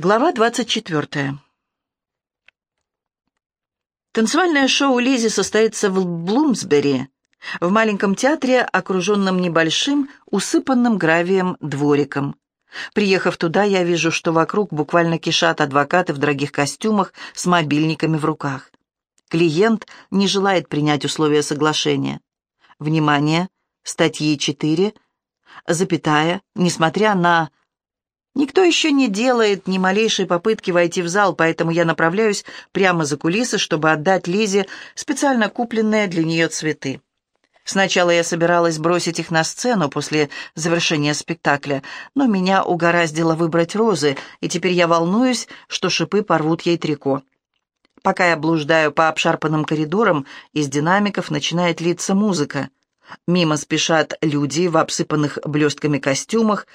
Глава 24. Танцевальное шоу Лизи состоится в Блумсбери, в маленьком театре, окруженном небольшим, усыпанным гравием двориком. Приехав туда, я вижу, что вокруг буквально кишат адвокаты в дорогих костюмах с мобильниками в руках. Клиент не желает принять условия соглашения. Внимание! Статьи 4, запятая, несмотря на Никто еще не делает ни малейшей попытки войти в зал, поэтому я направляюсь прямо за кулисы, чтобы отдать Лизе специально купленные для нее цветы. Сначала я собиралась бросить их на сцену после завершения спектакля, но меня угораздило выбрать розы, и теперь я волнуюсь, что шипы порвут ей трико. Пока я блуждаю по обшарпанным коридорам, из динамиков начинает литься музыка. Мимо спешат люди в обсыпанных блестками костюмах,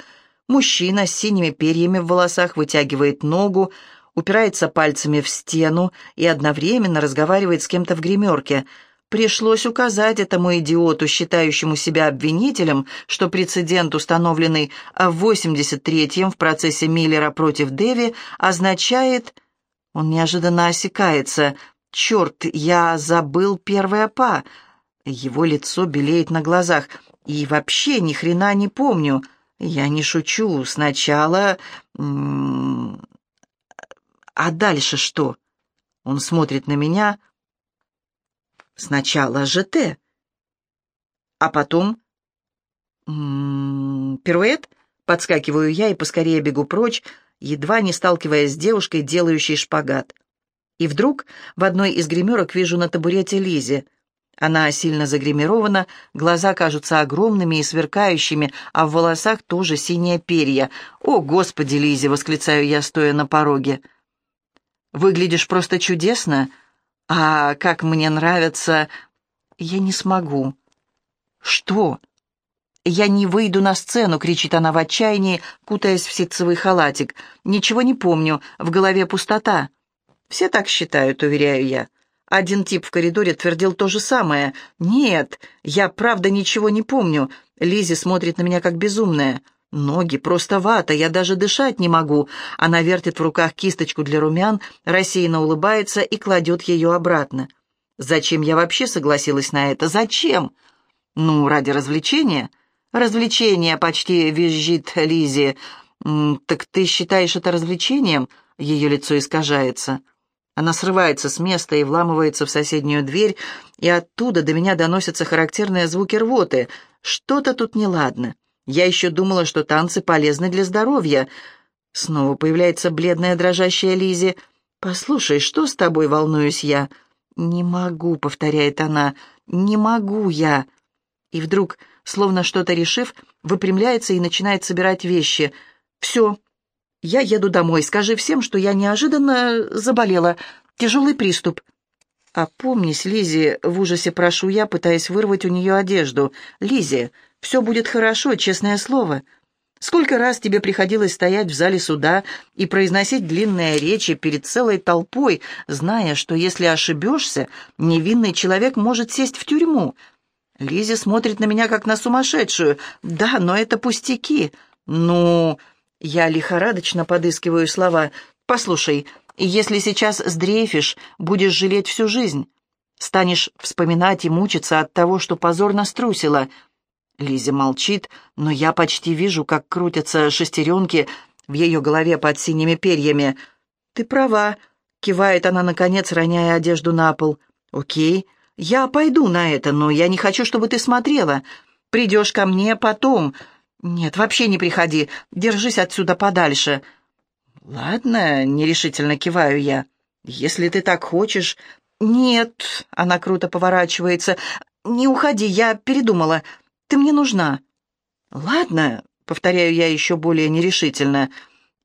Мужчина с синими перьями в волосах вытягивает ногу, упирается пальцами в стену и одновременно разговаривает с кем-то в гримерке. Пришлось указать этому идиоту, считающему себя обвинителем, что прецедент, установленный в 83-м в процессе Миллера против Деви, означает... Он неожиданно осекается. «Черт, я забыл первое па!» Его лицо белеет на глазах. «И вообще ни хрена не помню!» Я не шучу. Сначала... А дальше что? Он смотрит на меня. Сначала ЖТ. А потом... Пируэт? Подскакиваю я и поскорее бегу прочь, едва не сталкиваясь с девушкой, делающей шпагат. И вдруг в одной из гримерок вижу на табурете Лизи. Она сильно загримирована, глаза кажутся огромными и сверкающими, а в волосах тоже синие перья. «О, Господи, Лизи!» — восклицаю я, стоя на пороге. «Выглядишь просто чудесно. А как мне нравится...» «Я не смогу». «Что?» «Я не выйду на сцену!» — кричит она в отчаянии, кутаясь в ситцевый халатик. «Ничего не помню, в голове пустота». «Все так считают», — уверяю я. Один тип в коридоре твердил то же самое. «Нет, я правда ничего не помню». Лизи смотрит на меня как безумная. Ноги просто вата, я даже дышать не могу. Она вертит в руках кисточку для румян, рассеянно улыбается и кладет ее обратно. Зачем я вообще согласилась на это? Зачем? Ну, ради развлечения. Развлечение, почти визжит Лизи. Так ты считаешь это развлечением? Ее лицо искажается. Она срывается с места и вламывается в соседнюю дверь, и оттуда до меня доносятся характерные звуки рвоты. Что-то тут неладно. Я еще думала, что танцы полезны для здоровья. Снова появляется бледная дрожащая Лизи. «Послушай, что с тобой?» — волнуюсь я. «Не могу», — повторяет она, — «не могу я». И вдруг, словно что-то решив, выпрямляется и начинает собирать вещи. «Все, я еду домой. Скажи всем, что я неожиданно заболела. Тяжелый приступ». «Опомнись, Лизи, в ужасе прошу я, пытаясь вырвать у нее одежду. Лизи, все будет хорошо, честное слово. Сколько раз тебе приходилось стоять в зале суда и произносить длинные речи перед целой толпой, зная, что если ошибешься, невинный человек может сесть в тюрьму?» Лизи смотрит на меня, как на сумасшедшую. «Да, но это пустяки. Ну...» Я лихорадочно подыскиваю слова. «Послушай, если сейчас сдрейфишь, будешь жалеть всю жизнь. Станешь вспоминать и мучиться от того, что позорно струсила». Лиза молчит, но я почти вижу, как крутятся шестеренки в ее голове под синими перьями. «Ты права», — кивает она, наконец, роняя одежду на пол. «Окей, я пойду на это, но я не хочу, чтобы ты смотрела. Придешь ко мне потом, «Нет, вообще не приходи. Держись отсюда подальше». «Ладно», — нерешительно киваю я. «Если ты так хочешь...» «Нет», — она круто поворачивается. «Не уходи, я передумала. Ты мне нужна». «Ладно», — повторяю я еще более нерешительно.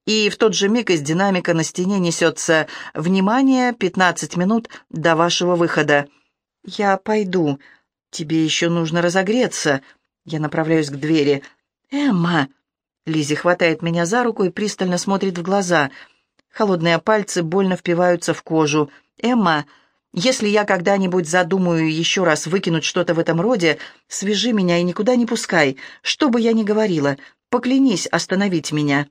И в тот же миг из динамика на стене несется «Внимание, пятнадцать минут до вашего выхода». «Я пойду. Тебе еще нужно разогреться». Я направляюсь к двери. «Эмма!» Лизи хватает меня за руку и пристально смотрит в глаза. Холодные пальцы больно впиваются в кожу. «Эмма, если я когда-нибудь задумаю еще раз выкинуть что-то в этом роде, свяжи меня и никуда не пускай, что бы я ни говорила. Поклянись остановить меня».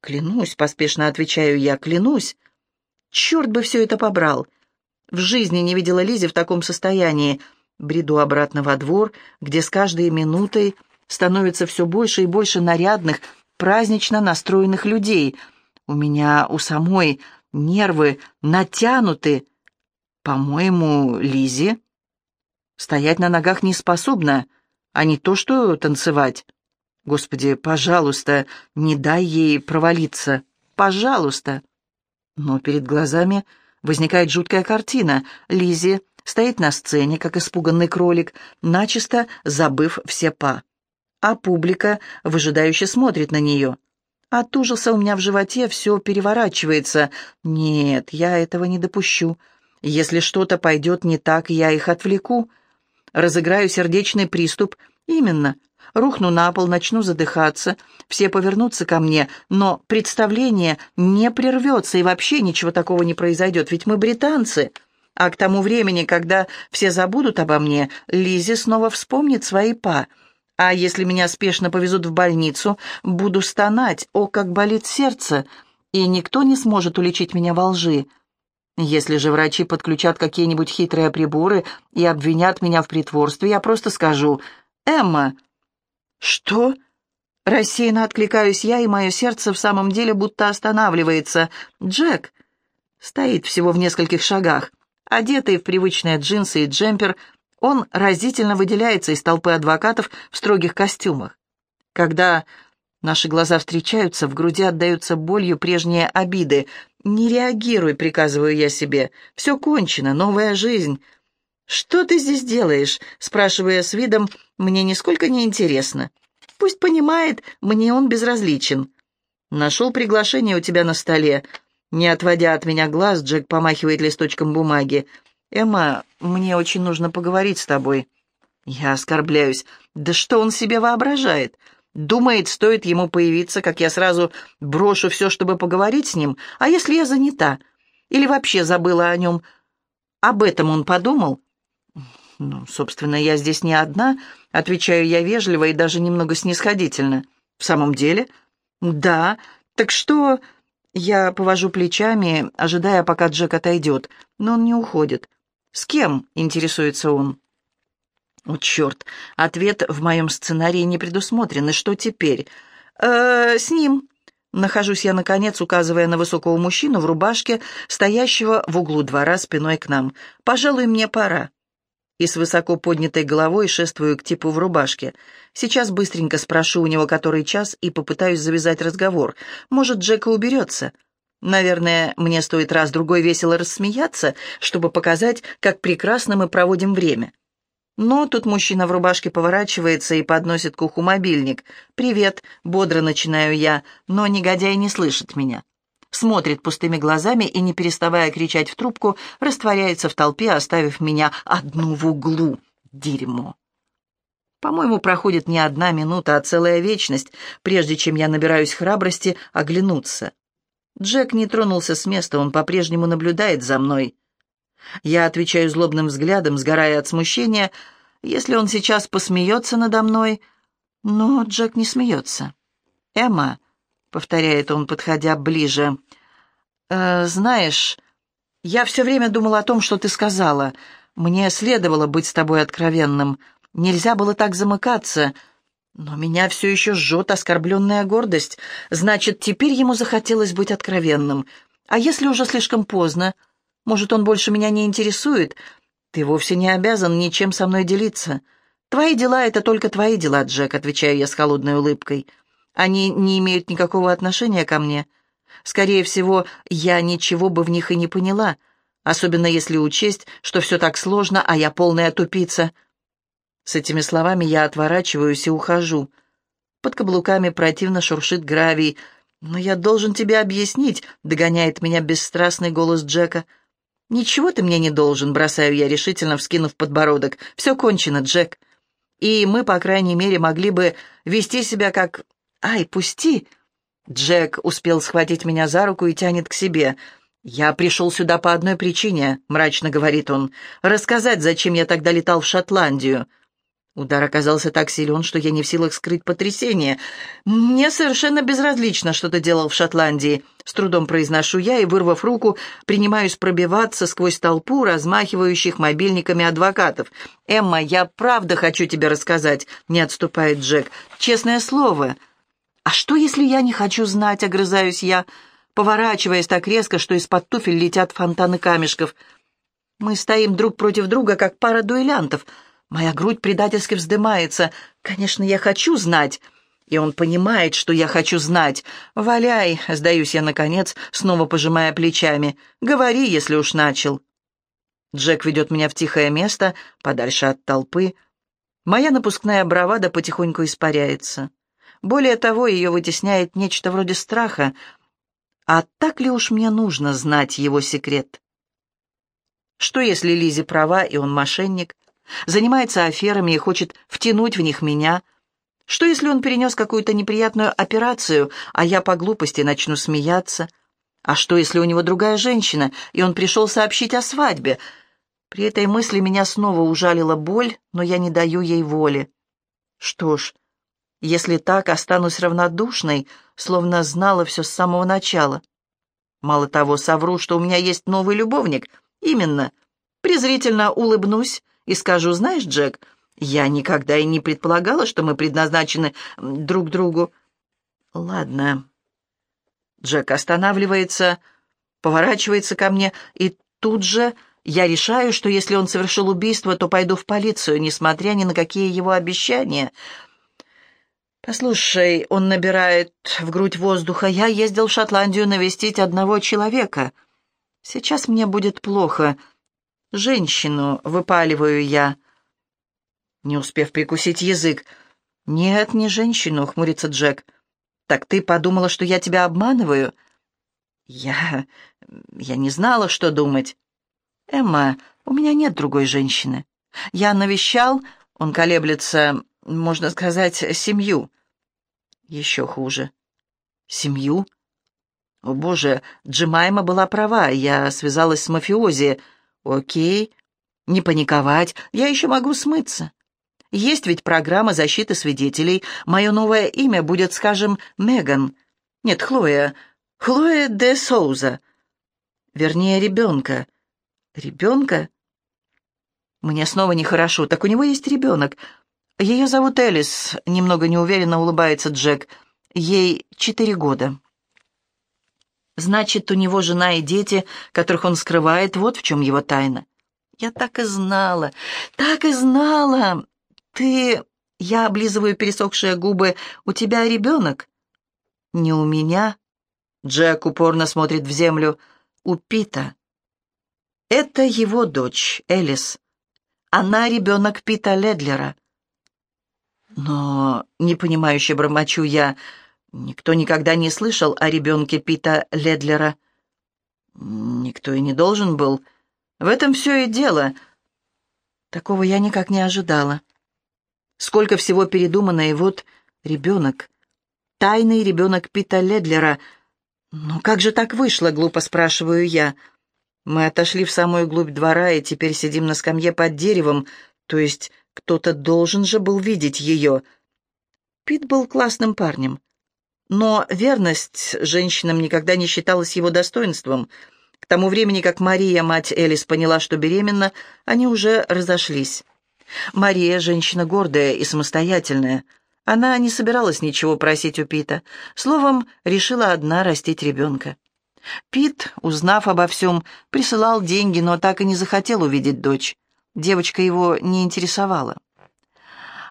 «Клянусь», — поспешно отвечаю я, — «клянусь». Черт бы все это побрал. В жизни не видела Лизи в таком состоянии. Бреду обратно во двор, где с каждой минутой становится все больше и больше нарядных, празднично настроенных людей. У меня у самой нервы натянуты. По-моему, Лизи стоять на ногах не способна, а не то что танцевать. Господи, пожалуйста, не дай ей провалиться. Пожалуйста. Но перед глазами возникает жуткая картина. Лизи стоит на сцене, как испуганный кролик, начисто забыв все па. А публика выжидающе смотрит на нее. От ужаса у меня в животе все переворачивается. Нет, я этого не допущу. Если что-то пойдет не так, я их отвлеку. Разыграю сердечный приступ. Именно. Рухну на пол, начну задыхаться. Все повернутся ко мне, но представление не прервется, и вообще ничего такого не произойдет, ведь мы британцы. А к тому времени, когда все забудут обо мне, Лизи снова вспомнит свои па — а если меня спешно повезут в больницу, буду стонать, о, как болит сердце, и никто не сможет уличить меня во лжи. Если же врачи подключат какие-нибудь хитрые приборы и обвинят меня в притворстве, я просто скажу «Эмма». «Что?» Рассеянно откликаюсь я, и мое сердце в самом деле будто останавливается. «Джек» стоит всего в нескольких шагах, одетый в привычные джинсы и джемпер – он разительно выделяется из толпы адвокатов в строгих костюмах. Когда наши глаза встречаются, в груди отдаются болью прежние обиды. «Не реагируй», — приказываю я себе. «Все кончено, новая жизнь». «Что ты здесь делаешь?» — спрашивая с видом, мне нисколько не интересно. «Пусть понимает, мне он безразличен». «Нашел приглашение у тебя на столе». Не отводя от меня глаз, Джек помахивает листочком бумаги. «Эмма, мне очень нужно поговорить с тобой». Я оскорбляюсь. Да что он себе воображает? Думает, стоит ему появиться, как я сразу брошу все, чтобы поговорить с ним. А если я занята? Или вообще забыла о нем? Об этом он подумал? Ну, собственно, я здесь не одна, отвечаю я вежливо и даже немного снисходительно. В самом деле? Да. Так что... Я повожу плечами, ожидая, пока Джек отойдет, но он не уходит. «С кем?» — интересуется он. «О, черт! Ответ в моем сценарии не предусмотрен. И что теперь?» «Э, «С ним». Нахожусь я, наконец, указывая на высокого мужчину в рубашке, стоящего в углу двора спиной к нам. «Пожалуй, мне пора». И с высоко поднятой головой шествую к типу в рубашке. Сейчас быстренько спрошу у него который час и попытаюсь завязать разговор. Может, Джека уберется. Наверное, мне стоит раз-другой весело рассмеяться, чтобы показать, как прекрасно мы проводим время. Но тут мужчина в рубашке поворачивается и подносит к уху мобильник. «Привет», — бодро начинаю я, но негодяй не слышит меня. Смотрит пустыми глазами и, не переставая кричать в трубку, растворяется в толпе, оставив меня одну в углу. Дерьмо. По-моему, проходит не одна минута, а целая вечность, прежде чем я набираюсь храбрости оглянуться. Джек не тронулся с места, он по-прежнему наблюдает за мной. Я отвечаю злобным взглядом, сгорая от смущения. Если он сейчас посмеется надо мной... Но Джек не смеется. «Эмма», — повторяет он, подходя ближе, э, «знаешь, я все время думал о том, что ты сказала. Мне следовало быть с тобой откровенным. Нельзя было так замыкаться. Но меня все еще жжет оскорбленная гордость. Значит, теперь ему захотелось быть откровенным. А если уже слишком поздно? Может, он больше меня не интересует? Ты вовсе не обязан ничем со мной делиться. Твои дела — это только твои дела, Джек, отвечаю я с холодной улыбкой. Они не имеют никакого отношения ко мне. Скорее всего, я ничего бы в них и не поняла, особенно если учесть, что все так сложно, а я полная тупица — с этими словами я отворачиваюсь и ухожу. Под каблуками противно шуршит гравий. «Но я должен тебе объяснить», — догоняет меня бесстрастный голос Джека. «Ничего ты мне не должен», — бросаю я решительно, вскинув подбородок. «Все кончено, Джек. И мы, по крайней мере, могли бы вести себя как... Ай, пусти!» Джек успел схватить меня за руку и тянет к себе. «Я пришел сюда по одной причине», — мрачно говорит он. «Рассказать, зачем я тогда летал в Шотландию». Удар оказался так силен, что я не в силах скрыть потрясение. «Мне совершенно безразлично, что ты делал в Шотландии», — с трудом произношу я и, вырвав руку, принимаюсь пробиваться сквозь толпу размахивающих мобильниками адвокатов. «Эмма, я правда хочу тебе рассказать», — не отступает Джек. «Честное слово». «А что, если я не хочу знать?» — огрызаюсь я, поворачиваясь так резко, что из-под туфель летят фонтаны камешков. Мы стоим друг против друга, как пара дуэлянтов — Моя грудь предательски вздымается. Конечно, я хочу знать. И он понимает, что я хочу знать. «Валяй», — сдаюсь я, наконец, снова пожимая плечами. «Говори, если уж начал». Джек ведет меня в тихое место, подальше от толпы. Моя напускная бравада потихоньку испаряется. Более того, ее вытесняет нечто вроде страха. А так ли уж мне нужно знать его секрет? Что, если Лизи права, и он мошенник? Занимается аферами и хочет втянуть в них меня. Что, если он перенес какую-то неприятную операцию, а я по глупости начну смеяться? А что, если у него другая женщина, и он пришел сообщить о свадьбе? При этой мысли меня снова ужалила боль, но я не даю ей воли. Что ж, если так, останусь равнодушной, словно знала все с самого начала. Мало того, совру, что у меня есть новый любовник. Именно. Презрительно улыбнусь и скажу, знаешь, Джек, я никогда и не предполагала, что мы предназначены друг другу. Ладно. Джек останавливается, поворачивается ко мне, и тут же я решаю, что если он совершил убийство, то пойду в полицию, несмотря ни на какие его обещания. «Послушай», — он набирает в грудь воздуха, — «я ездил в Шотландию навестить одного человека. Сейчас мне будет плохо. «Женщину», — выпаливаю я. Не успев прикусить язык. «Нет, не женщину», — хмурится Джек. «Так ты подумала, что я тебя обманываю?» «Я... я не знала, что думать». «Эмма, у меня нет другой женщины. Я навещал...» Он колеблется, можно сказать, семью. Еще хуже. Семью? О, боже, Джимайма была права, я связалась с мафиози. «Окей, не паниковать, я еще могу смыться. Есть ведь программа защиты свидетелей. Мое новое имя будет, скажем, Меган. Нет, Хлоя. Хлоя де Соуза. Вернее, ребенка. Ребенка? Мне снова нехорошо. Так у него есть ребенок. Ее зовут Элис. Немного неуверенно улыбается Джек. Ей четыре года. Значит, у него жена и дети, которых он скрывает, вот в чем его тайна. Я так и знала, так и знала. Ты... Я облизываю пересохшие губы. У тебя ребенок? Не у меня. Джек упорно смотрит в землю. У Пита. Это его дочь, Элис. Она ребенок Пита Ледлера. Но, непонимающе бормочу я, Никто никогда не слышал о ребенке Пита Ледлера. Никто и не должен был. В этом все и дело. Такого я никак не ожидала. Сколько всего передумано, и вот ребенок. Тайный ребенок Пита Ледлера. «Ну как же так вышло?» — глупо спрашиваю я. Мы отошли в самую глубь двора и теперь сидим на скамье под деревом, то есть кто-то должен же был видеть ее. Пит был классным парнем. Но верность женщинам никогда не считалась его достоинством. К тому времени, как Мария, мать Элис, поняла, что беременна, они уже разошлись. Мария – женщина гордая и самостоятельная. Она не собиралась ничего просить у Пита. Словом, решила одна растить ребенка. Пит, узнав обо всем, присылал деньги, но так и не захотел увидеть дочь. Девочка его не интересовала.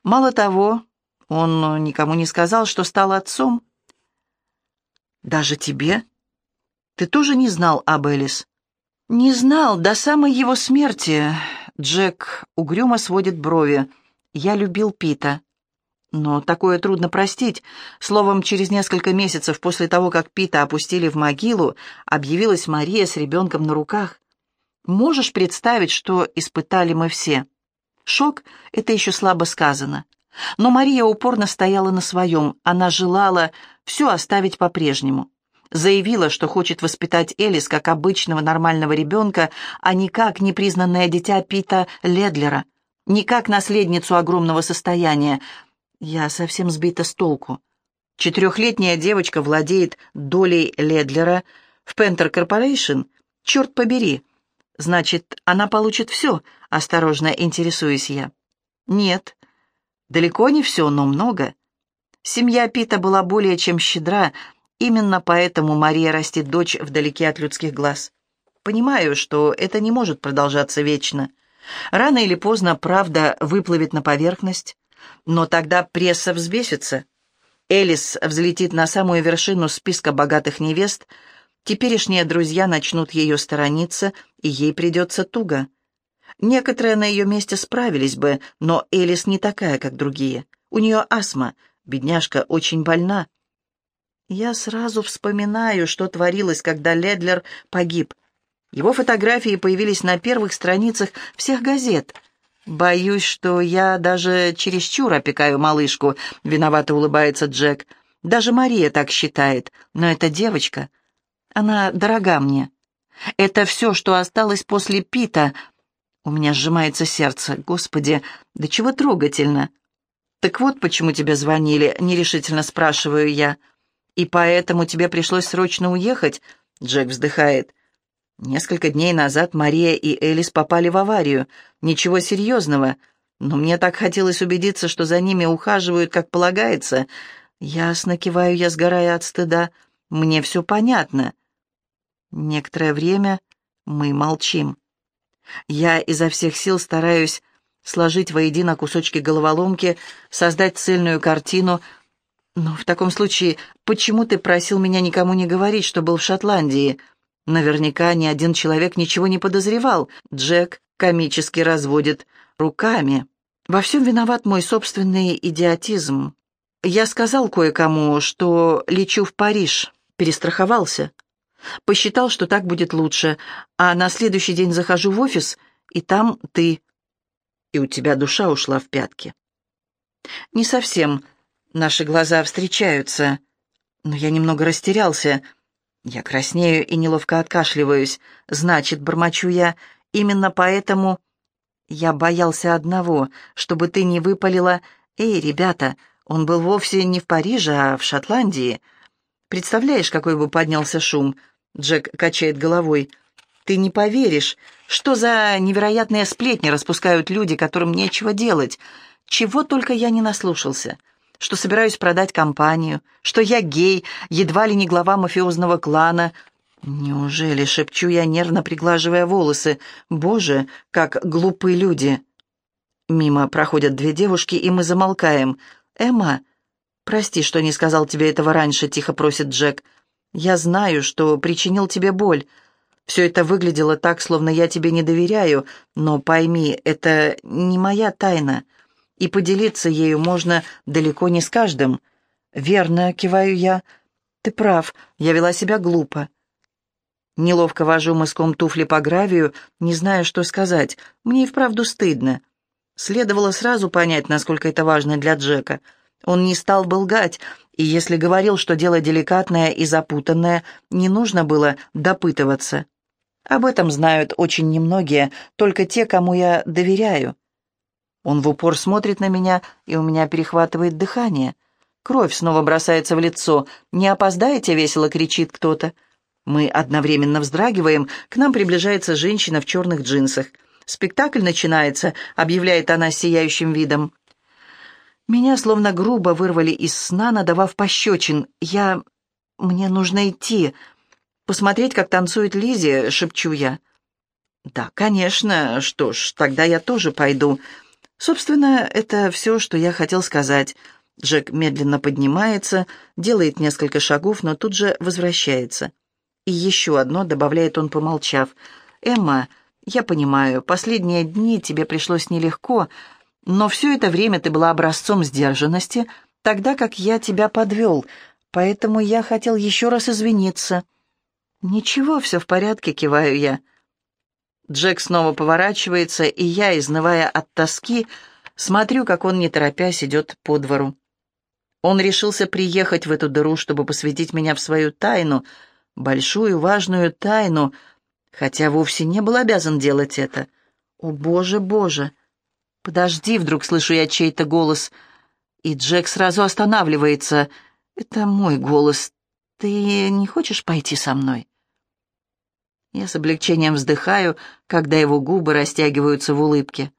Мало того, он никому не сказал, что стал отцом. «Даже тебе? Ты тоже не знал об Элис?» «Не знал до самой его смерти». Джек угрюмо сводит брови. «Я любил Пита». Но такое трудно простить. Словом, через несколько месяцев после того, как Пита опустили в могилу, объявилась Мария с ребенком на руках. Можешь представить, что испытали мы все? Шок — это еще слабо сказано. Но Мария упорно стояла на своем. Она желала все оставить по-прежнему. Заявила, что хочет воспитать Элис как обычного нормального ребенка, а не как непризнанное дитя Пита Ледлера. не как наследницу огромного состояния. Я совсем сбита с толку. Четырехлетняя девочка владеет долей Ледлера в Пентер Корпорейшн. Черт побери. Значит, она получит все, осторожно интересуюсь я. Нет, далеко не все, но много. Семья Пита была более чем щедра, именно поэтому Мария растит дочь вдалеке от людских глаз. Понимаю, что это не может продолжаться вечно. Рано или поздно правда выплывет на поверхность, но тогда пресса взбесится. Элис взлетит на самую вершину списка богатых невест, теперешние друзья начнут ее сторониться, и ей придется туго. Некоторые на ее месте справились бы, но Элис не такая, как другие. У нее астма, бедняжка очень больна. Я сразу вспоминаю, что творилось, когда Ледлер погиб. Его фотографии появились на первых страницах всех газет — «Боюсь, что я даже чересчур опекаю малышку», — виновато улыбается Джек. «Даже Мария так считает, но эта девочка, она дорога мне. Это все, что осталось после Пита. У меня сжимается сердце. Господи, да чего трогательно!» «Так вот, почему тебе звонили?» — нерешительно спрашиваю я. «И поэтому тебе пришлось срочно уехать?» — Джек вздыхает. Несколько дней назад Мария и Элис попали в аварию. Ничего серьезного, но мне так хотелось убедиться, что за ними ухаживают, как полагается. Ясно киваю я, сгорая от стыда. Мне все понятно. Некоторое время мы молчим. Я изо всех сил стараюсь сложить воедино кусочки головоломки, создать цельную картину. Но в таком случае, почему ты просил меня никому не говорить, что был в Шотландии?» Наверняка ни один человек ничего не подозревал. Джек комически разводит руками. Во всем виноват мой собственный идиотизм. Я сказал кое-кому, что лечу в Париж, перестраховался. Посчитал, что так будет лучше, а на следующий день захожу в офис, и там ты. И у тебя душа ушла в пятки. Не совсем. Наши глаза встречаются. Но я немного растерялся — я краснею и неловко откашливаюсь. Значит, бормочу я, именно поэтому... Я боялся одного, чтобы ты не выпалила... Эй, ребята, он был вовсе не в Париже, а в Шотландии. Представляешь, какой бы поднялся шум? Джек качает головой. Ты не поверишь, что за невероятные сплетни распускают люди, которым нечего делать. Чего только я не наслушался что собираюсь продать компанию, что я гей, едва ли не глава мафиозного клана. Неужели, шепчу я, нервно приглаживая волосы, боже, как глупые люди. Мимо проходят две девушки, и мы замолкаем. «Эмма, прости, что не сказал тебе этого раньше», — тихо просит Джек. «Я знаю, что причинил тебе боль. Все это выглядело так, словно я тебе не доверяю, но пойми, это не моя тайна и поделиться ею можно далеко не с каждым. «Верно», — киваю я. «Ты прав, я вела себя глупо». Неловко вожу мыском туфли по гравию, не зная, что сказать. Мне и вправду стыдно. Следовало сразу понять, насколько это важно для Джека. Он не стал бы лгать, и если говорил, что дело деликатное и запутанное, не нужно было допытываться. Об этом знают очень немногие, только те, кому я доверяю. Он в упор смотрит на меня, и у меня перехватывает дыхание. Кровь снова бросается в лицо. «Не опоздаете?» — весело кричит кто-то. Мы одновременно вздрагиваем, к нам приближается женщина в черных джинсах. «Спектакль начинается», — объявляет она сияющим видом. Меня словно грубо вырвали из сна, надавав пощечин. «Я... мне нужно идти. Посмотреть, как танцует Лизи», — шепчу я. «Да, конечно. Что ж, тогда я тоже пойду». Собственно, это все, что я хотел сказать. Джек медленно поднимается, делает несколько шагов, но тут же возвращается. И еще одно, добавляет он, помолчав. «Эмма, я понимаю, последние дни тебе пришлось нелегко, но все это время ты была образцом сдержанности, тогда как я тебя подвел, поэтому я хотел еще раз извиниться». «Ничего, все в порядке», — киваю я. Джек снова поворачивается, и я, изнывая от тоски, смотрю, как он, не торопясь, идет по двору. Он решился приехать в эту дыру, чтобы посвятить меня в свою тайну, большую важную тайну, хотя вовсе не был обязан делать это. О, Боже, Боже! «Подожди», — вдруг слышу я чей-то голос, и Джек сразу останавливается. «Это мой голос. Ты не хочешь пойти со мной?» Я с облегчением вздыхаю, когда его губы растягиваются в улыбке.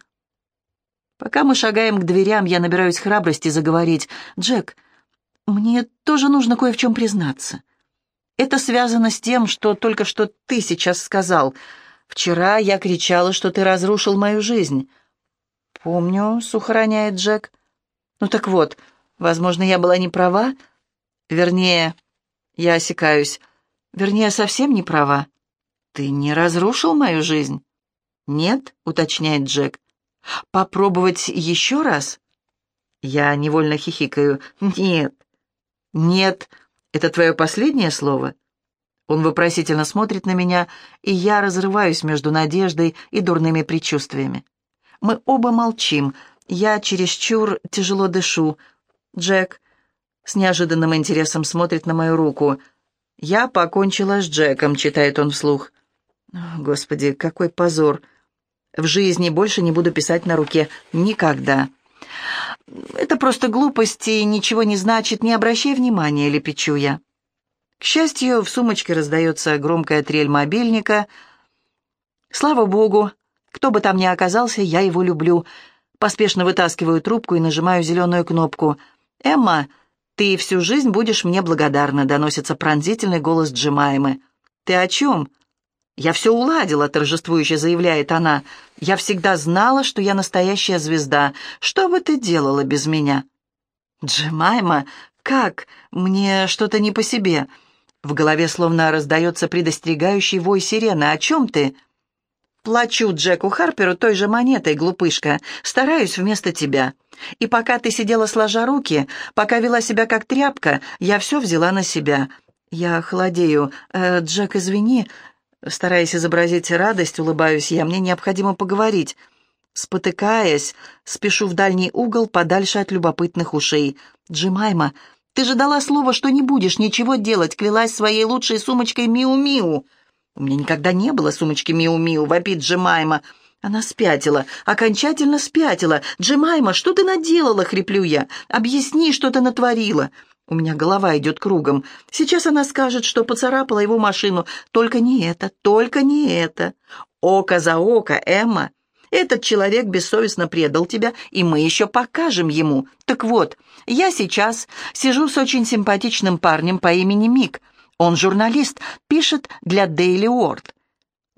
Пока мы шагаем к дверям, я набираюсь храбрости заговорить. «Джек, мне тоже нужно кое в чем признаться. Это связано с тем, что только что ты сейчас сказал. Вчера я кричала, что ты разрушил мою жизнь». «Помню», — сухо роняет Джек. «Ну так вот, возможно, я была не права. Вернее, я осекаюсь. Вернее, совсем не права. Ты не разрушил мою жизнь?» «Нет», — уточняет Джек. «Попробовать еще раз?» Я невольно хихикаю. «Нет». «Нет, это твое последнее слово?» Он вопросительно смотрит на меня, и я разрываюсь между надеждой и дурными предчувствиями. Мы оба молчим. Я чересчур тяжело дышу. Джек с неожиданным интересом смотрит на мою руку. «Я покончила с Джеком», — читает он вслух. «Господи, какой позор! В жизни больше не буду писать на руке. Никогда!» «Это просто глупости, и ничего не значит, не обращай внимания», — лепечу я. К счастью, в сумочке раздается громкая трель мобильника. Слава богу, кто бы там ни оказался, я его люблю. Поспешно вытаскиваю трубку и нажимаю зеленую кнопку. «Эмма, ты всю жизнь будешь мне благодарна», — доносится пронзительный голос Джимаймы. «Ты о чем?» «Я все уладила», — торжествующе заявляет она. «Я всегда знала, что я настоящая звезда. Что бы ты делала без меня?» «Джемайма, как? Мне что-то не по себе». В голове словно раздается предостерегающий вой сирены. «О чем ты?» «Плачу Джеку Харперу той же монетой, глупышка. Стараюсь вместо тебя. И пока ты сидела сложа руки, пока вела себя как тряпка, я все взяла на себя. Я холодею. Э, Джек, извини, Стараясь изобразить радость, улыбаюсь я, мне необходимо поговорить. Спотыкаясь, спешу в дальний угол, подальше от любопытных ушей. «Джимайма, ты же дала слово, что не будешь ничего делать, клялась своей лучшей сумочкой Миу-Миу». «У меня никогда не было сумочки Миу-Миу», — вопит Джимайма. Она спятила, окончательно спятила. «Джимайма, что ты наделала?» — хриплю я. «Объясни, что ты натворила». У меня голова идет кругом. Сейчас она скажет, что поцарапала его машину. Только не это, только не это. Око за око, Эмма. Этот человек бессовестно предал тебя, и мы еще покажем ему. Так вот, я сейчас сижу с очень симпатичным парнем по имени Мик. Он журналист, пишет для Daily World.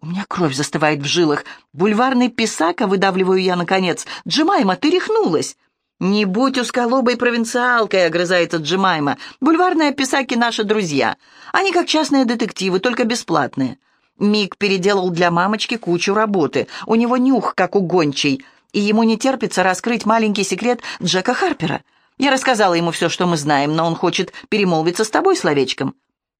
У меня кровь застывает в жилах. Бульварный писака, выдавливаю я наконец. Джемайма, ты рехнулась. «Не будь узколобой провинциалкой», — огрызается Джимайма. «Бульварные писаки — наши друзья. Они как частные детективы, только бесплатные». Мик переделал для мамочки кучу работы. У него нюх, как у гончей, и ему не терпится раскрыть маленький секрет Джека Харпера. Я рассказала ему все, что мы знаем, но он хочет перемолвиться с тобой словечком.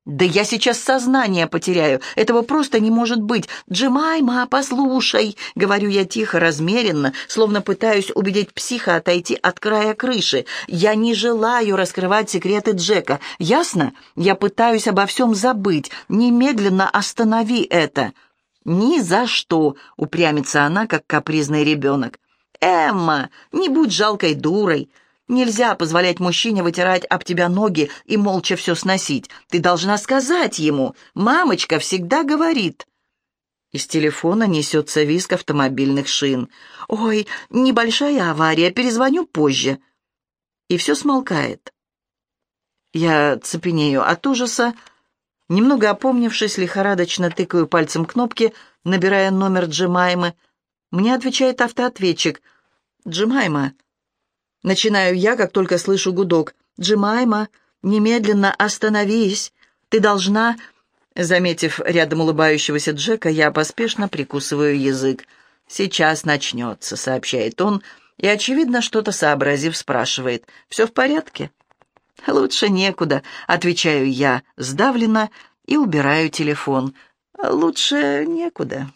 «Да я сейчас сознание потеряю. Этого просто не может быть. Джемайма, послушай!» — говорю я тихо, размеренно, словно пытаюсь убедить психа отойти от края крыши. «Я не желаю раскрывать секреты Джека. Ясно? Я пытаюсь обо всем забыть. Немедленно останови это!» «Ни за что!» — упрямится она, как капризный ребенок. «Эмма, не будь жалкой дурой. Нельзя позволять мужчине вытирать об тебя ноги и молча все сносить. Ты должна сказать ему. Мамочка всегда говорит. Из телефона несется виск автомобильных шин. «Ой, небольшая авария, перезвоню позже». И все смолкает. Я цепенею от ужаса. Немного опомнившись, лихорадочно тыкаю пальцем кнопки, набирая номер Джемаймы. Мне отвечает автоответчик. «Джемайма, Начинаю я, как только слышу гудок. «Джимайма, немедленно остановись! Ты должна...» Заметив рядом улыбающегося Джека, я поспешно прикусываю язык. «Сейчас начнется», — сообщает он, и, очевидно, что-то сообразив, спрашивает. «Все в порядке?» «Лучше некуда», — отвечаю я, сдавленно, и убираю телефон. «Лучше некуда».